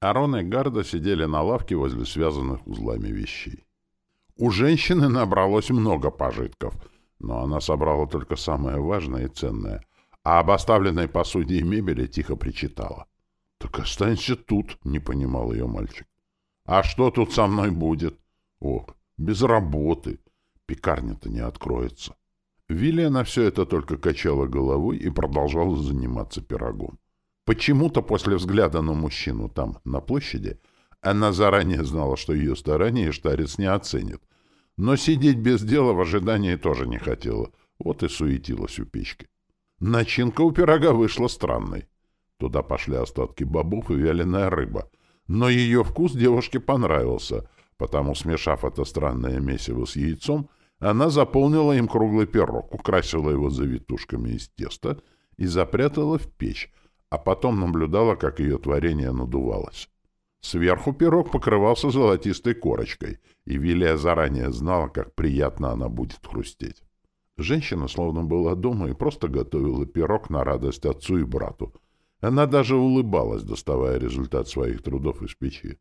Арон и Гарда сидели на лавке возле связанных узлами вещей. У женщины набралось много пожитков, но она собрала только самое важное и ценное, а об оставленной посуде и мебели тихо причитала. — Так останься тут, — не понимал ее мальчик. — А что тут со мной будет? — Ох, без работы. Пекарня-то не откроется. Вилия на все это только качала головой и продолжала заниматься пирогом. Почему-то после взгляда на мужчину там, на площади, она заранее знала, что ее старания Штарец не оценит. Но сидеть без дела в ожидании тоже не хотела. Вот и суетилась у печки. Начинка у пирога вышла странной. Туда пошли остатки бобов и вяленая рыба. Но ее вкус девушке понравился, потому, смешав это странное месиво с яйцом, она заполнила им круглый пирог, украсила его завитушками из теста и запрятала в печь, а потом наблюдала, как ее творение надувалось. Сверху пирог покрывался золотистой корочкой, и Вилия заранее знала, как приятно она будет хрустеть. Женщина словно была дома и просто готовила пирог на радость отцу и брату. Она даже улыбалась, доставая результат своих трудов из печи.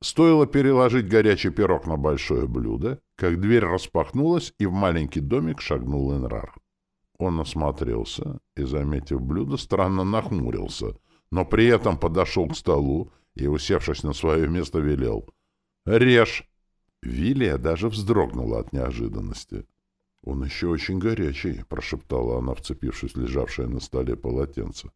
Стоило переложить горячий пирог на большое блюдо, как дверь распахнулась, и в маленький домик шагнул Энрар. Он осмотрелся и, заметив блюдо, странно нахмурился, но при этом подошел к столу и, усевшись на свое место, велел «Режь!». Вилия даже вздрогнула от неожиданности. «Он еще очень горячий», — прошептала она, вцепившись в лежавшее на столе полотенце.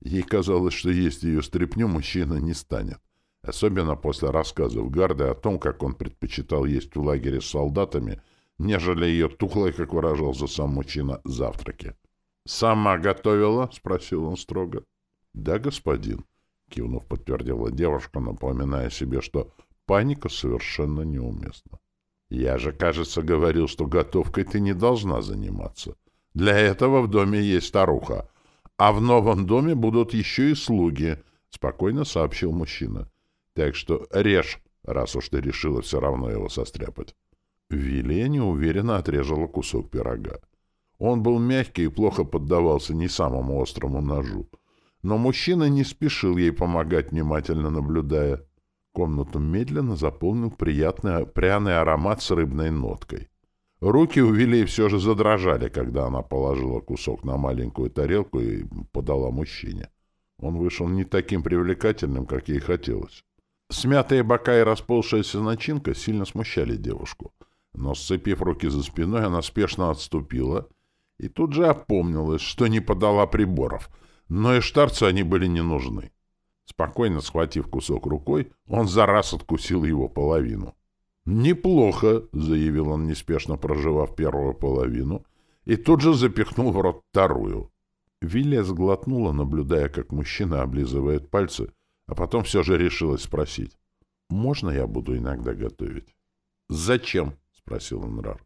Ей казалось, что есть ее стряпню мужчина не станет особенно после рассказов Гарды о том, как он предпочитал есть в лагере с солдатами, нежели ее тухлой, как выражался сам мужчина, завтраки. «Сама готовила?» — спросил он строго. «Да, господин», — кивнув, подтвердила девушка, напоминая себе, что паника совершенно неуместна. «Я же, кажется, говорил, что готовкой ты не должна заниматься. Для этого в доме есть старуха, а в новом доме будут еще и слуги», — спокойно сообщил мужчина. Так что режь, раз уж ты решила все равно его состряпать. Вилия неуверенно отрезала кусок пирога. Он был мягкий и плохо поддавался не самому острому ножу. Но мужчина не спешил ей помогать, внимательно наблюдая. Комнату медленно заполнил приятный пряный аромат с рыбной ноткой. Руки у Вилии все же задрожали, когда она положила кусок на маленькую тарелку и подала мужчине. Он вышел не таким привлекательным, как ей хотелось. Смятые бока и расползшаяся начинка сильно смущали девушку. Но, сцепив руки за спиной, она спешно отступила и тут же опомнилась, что не подала приборов, но и штарцу они были не нужны. Спокойно схватив кусок рукой, он за раз откусил его половину. «Неплохо», — заявил он, неспешно проживав первую половину, и тут же запихнул в рот вторую. Вилля сглотнула, наблюдая, как мужчина облизывает пальцы, а потом все же решилась спросить. «Можно я буду иногда готовить?» «Зачем?» — спросил Энрар.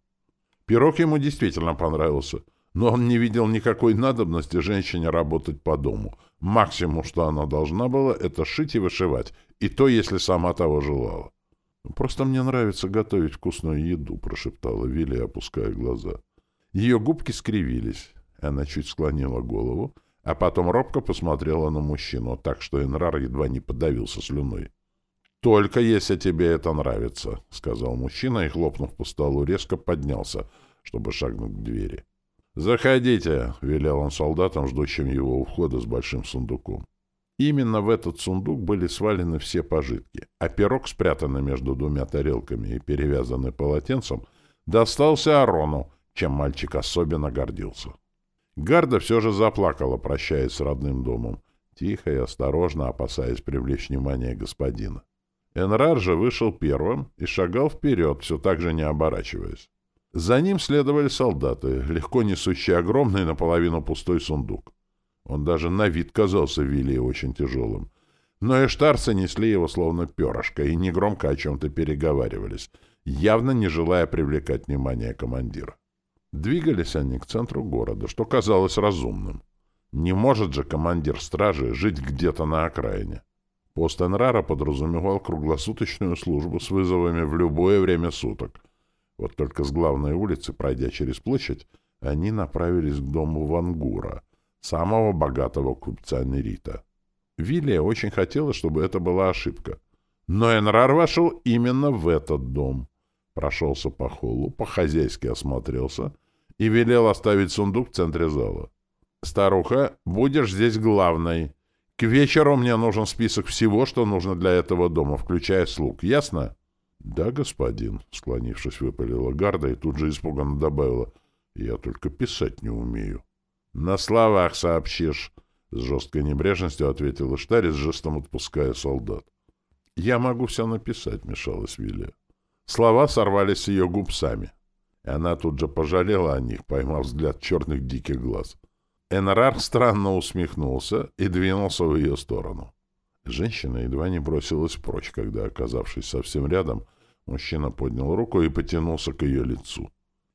Пирог ему действительно понравился, но он не видел никакой надобности женщине работать по дому. Максимум, что она должна была, это шить и вышивать, и то, если сама того желала. «Просто мне нравится готовить вкусную еду», — прошептала Вилли, опуская глаза. Ее губки скривились. Она чуть склонила голову, а потом робко посмотрела на мужчину, так что Энрар едва не подавился слюной. «Только если тебе это нравится», — сказал мужчина и, хлопнув по столу, резко поднялся, чтобы шагнуть к двери. «Заходите», — велел он солдатам, ждущим его у входа с большим сундуком. Именно в этот сундук были свалены все пожитки, а пирог, спрятанный между двумя тарелками и перевязанный полотенцем, достался Арону, чем мальчик особенно гордился. Гарда все же заплакала, прощаясь с родным домом, тихо и осторожно опасаясь привлечь внимание господина. Энрар же вышел первым и шагал вперед, все так же не оборачиваясь. За ним следовали солдаты, легко несущие огромный наполовину пустой сундук. Он даже на вид казался Вилли очень тяжелым. Но эштарцы несли его словно перышко и негромко о чем-то переговаривались, явно не желая привлекать внимание командира. Двигались они к центру города, что казалось разумным. Не может же командир стражи жить где-то на окраине. Пост Энрара подразумевал круглосуточную службу с вызовами в любое время суток. Вот только с главной улицы, пройдя через площадь, они направились к дому Вангура, самого богатого купца Нерита. Вилия очень хотела, чтобы это была ошибка. Но Энрар вошел именно в этот дом. Прошелся по холлу, по-хозяйски осмотрелся и велел оставить сундук в центре зала. «Старуха, будешь здесь главной. К вечеру мне нужен список всего, что нужно для этого дома, включая слуг. Ясно?» «Да, господин», — склонившись, выпалила Гарда и тут же испуганно добавила. «Я только писать не умею». «На словах сообщишь», — с жесткой небрежностью ответила Штарис, жестом отпуская солдат. «Я могу все написать», — мешалась Вилли. Слова сорвались с ее губ сами. И она тут же пожалела о них, поймав взгляд черных диких глаз. Энрар странно усмехнулся и двинулся в ее сторону. Женщина едва не бросилась прочь, когда, оказавшись совсем рядом, мужчина поднял руку и потянулся к ее лицу.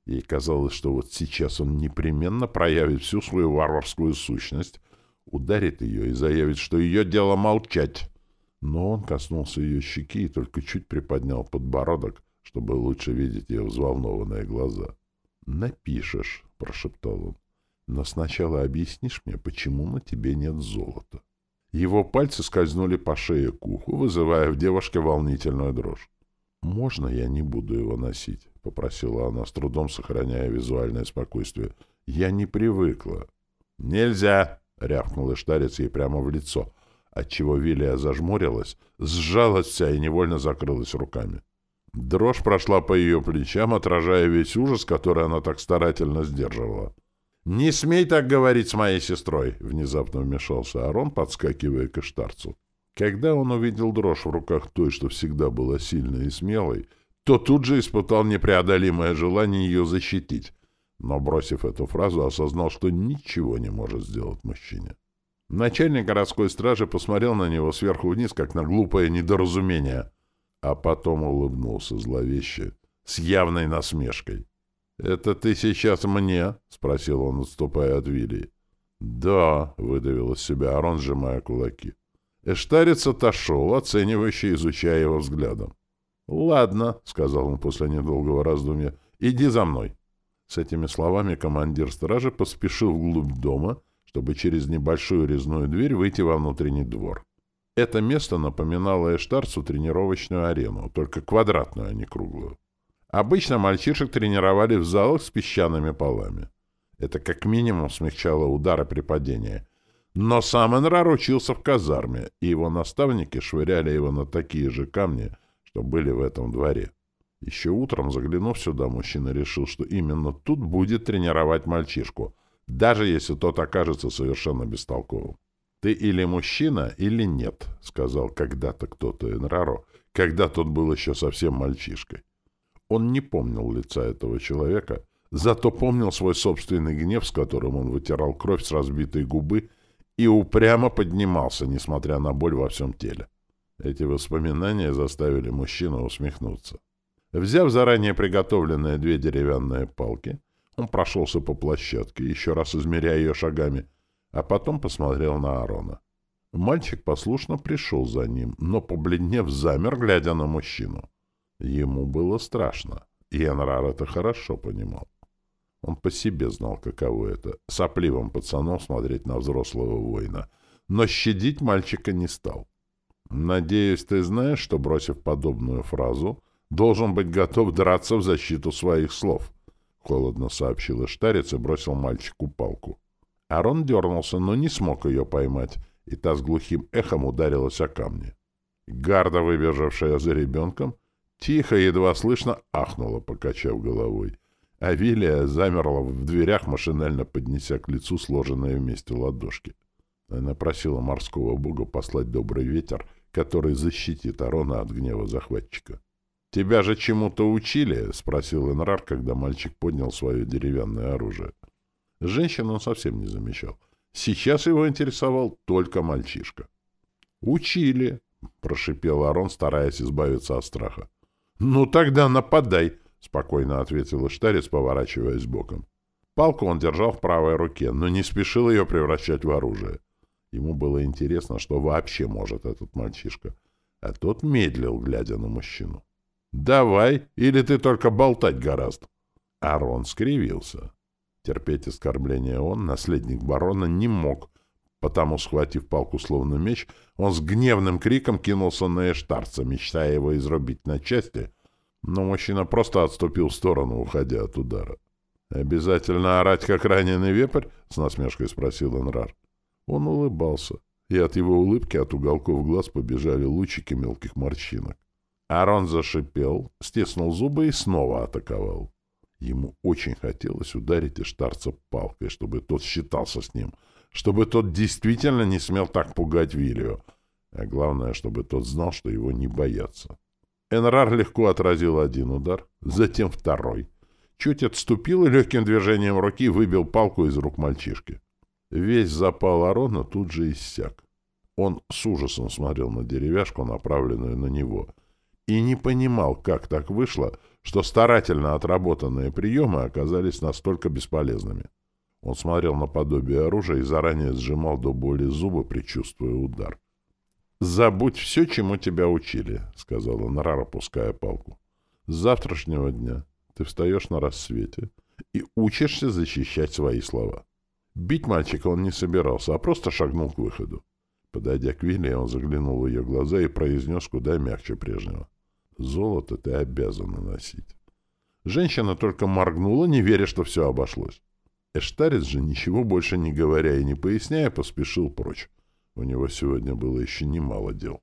Ей казалось, что вот сейчас он непременно проявит всю свою варварскую сущность, ударит ее и заявит, что ее дело молчать. Но он коснулся ее щеки и только чуть приподнял подбородок, чтобы лучше видеть ее взволнованные глаза. «Напишешь», — прошептал он, — «но сначала объяснишь мне, почему на тебе нет золота». Его пальцы скользнули по шее к уху, вызывая в девушке волнительную дрожь. «Можно я не буду его носить?» — попросила она, с трудом сохраняя визуальное спокойствие. «Я не привыкла». «Нельзя!» — рявкнул Иштарец ей прямо в лицо, отчего Вилия зажмурилась, сжалась вся и невольно закрылась руками. Дрожь прошла по ее плечам, отражая весь ужас, который она так старательно сдерживала. «Не смей так говорить с моей сестрой!» — внезапно вмешался Арон, подскакивая к Иштарцу. Когда он увидел дрожь в руках той, что всегда была сильной и смелой, то тут же испытал непреодолимое желание ее защитить, но, бросив эту фразу, осознал, что ничего не может сделать мужчине. Начальник городской стражи посмотрел на него сверху вниз, как на глупое недоразумение — а потом улыбнулся зловеще, с явной насмешкой. «Это ты сейчас мне?» — спросил он, отступая от Вилли. «Да», — выдавил из себя Арон, сжимая кулаки. Эштарец отошел, оценивающий, изучая его взглядом. «Ладно», — сказал он после недолгого раздумья, — «иди за мной». С этими словами командир стражи поспешил вглубь дома, чтобы через небольшую резную дверь выйти во внутренний двор. Это место напоминало Эштарцу тренировочную арену, только квадратную, а не круглую. Обычно мальчишек тренировали в залах с песчаными полами. Это как минимум смягчало удары при падении. Но сам Энрар учился в казарме, и его наставники швыряли его на такие же камни, что были в этом дворе. Еще утром, заглянув сюда, мужчина решил, что именно тут будет тренировать мальчишку, даже если тот окажется совершенно бестолковым. «Ты или мужчина, или нет», — сказал когда-то кто-то Энраро, когда тот был еще совсем мальчишкой. Он не помнил лица этого человека, зато помнил свой собственный гнев, с которым он вытирал кровь с разбитой губы и упрямо поднимался, несмотря на боль во всем теле. Эти воспоминания заставили мужчину усмехнуться. Взяв заранее приготовленные две деревянные палки, он прошелся по площадке, еще раз измеряя ее шагами — а потом посмотрел на Арона. Мальчик послушно пришел за ним, но, побледнев, замер, глядя на мужчину. Ему было страшно, и Энрар это хорошо понимал. Он по себе знал, каково это — сопливым пацаном смотреть на взрослого воина, но щадить мальчика не стал. «Надеюсь, ты знаешь, что, бросив подобную фразу, должен быть готов драться в защиту своих слов», — холодно сообщил Иштарец и бросил мальчику палку. Арон дернулся, но не смог ее поймать, и та с глухим эхом ударилась о камни. Гарда, выбежавшая за ребенком, тихо, едва слышно, ахнула, покачав головой. А Вилия замерла в дверях, машинально поднеся к лицу сложенные вместе ладошки. Она просила морского бога послать добрый ветер, который защитит Арона от гнева захватчика. «Тебя же чему-то учили?» — спросил Энрар, когда мальчик поднял свое деревянное оружие. Женщин он совсем не замечал. Сейчас его интересовал только мальчишка. «Учили», — прошипел Арон, стараясь избавиться от страха. «Ну тогда нападай», — спокойно ответил Штарец, поворачиваясь боком. Палку он держал в правой руке, но не спешил ее превращать в оружие. Ему было интересно, что вообще может этот мальчишка. А тот медлил, глядя на мужчину. «Давай, или ты только болтать гораст». Арон скривился. Терпеть оскорбления он, наследник барона, не мог, Потому, схватив палку словно меч, он с гневным криком кинулся на Эштарца, мечтая его изрубить на части, но мужчина просто отступил в сторону, уходя от удара. «Обязательно орать, как раненый вепрь?» — с насмешкой спросил Энрар. Он улыбался, и от его улыбки от уголков глаз побежали лучики мелких морщинок. Арон зашипел, стиснул зубы и снова атаковал. Ему очень хотелось ударить Эштарца палкой, чтобы тот считался с ним, чтобы тот действительно не смел так пугать Вилью, а главное, чтобы тот знал, что его не боятся. Энрар легко отразил один удар, затем второй. Чуть отступил и легким движением руки выбил палку из рук мальчишки. Весь запал Арона тут же иссяк. Он с ужасом смотрел на деревяшку, направленную на него, и не понимал, как так вышло, что старательно отработанные приемы оказались настолько бесполезными. Он смотрел на подобие оружия и заранее сжимал до боли зубы, предчувствуя удар. «Забудь все, чему тебя учили», — сказала Нрар, опуская палку. «С завтрашнего дня ты встаешь на рассвете и учишься защищать свои слова». Бить мальчика он не собирался, а просто шагнул к выходу. Подойдя к Вилли, он заглянул в ее глаза и произнес куда мягче прежнего. «Золото ты обязана носить». Женщина только моргнула, не веря, что все обошлось. Эштарец же, ничего больше не говоря и не поясняя, поспешил прочь. У него сегодня было еще немало дел.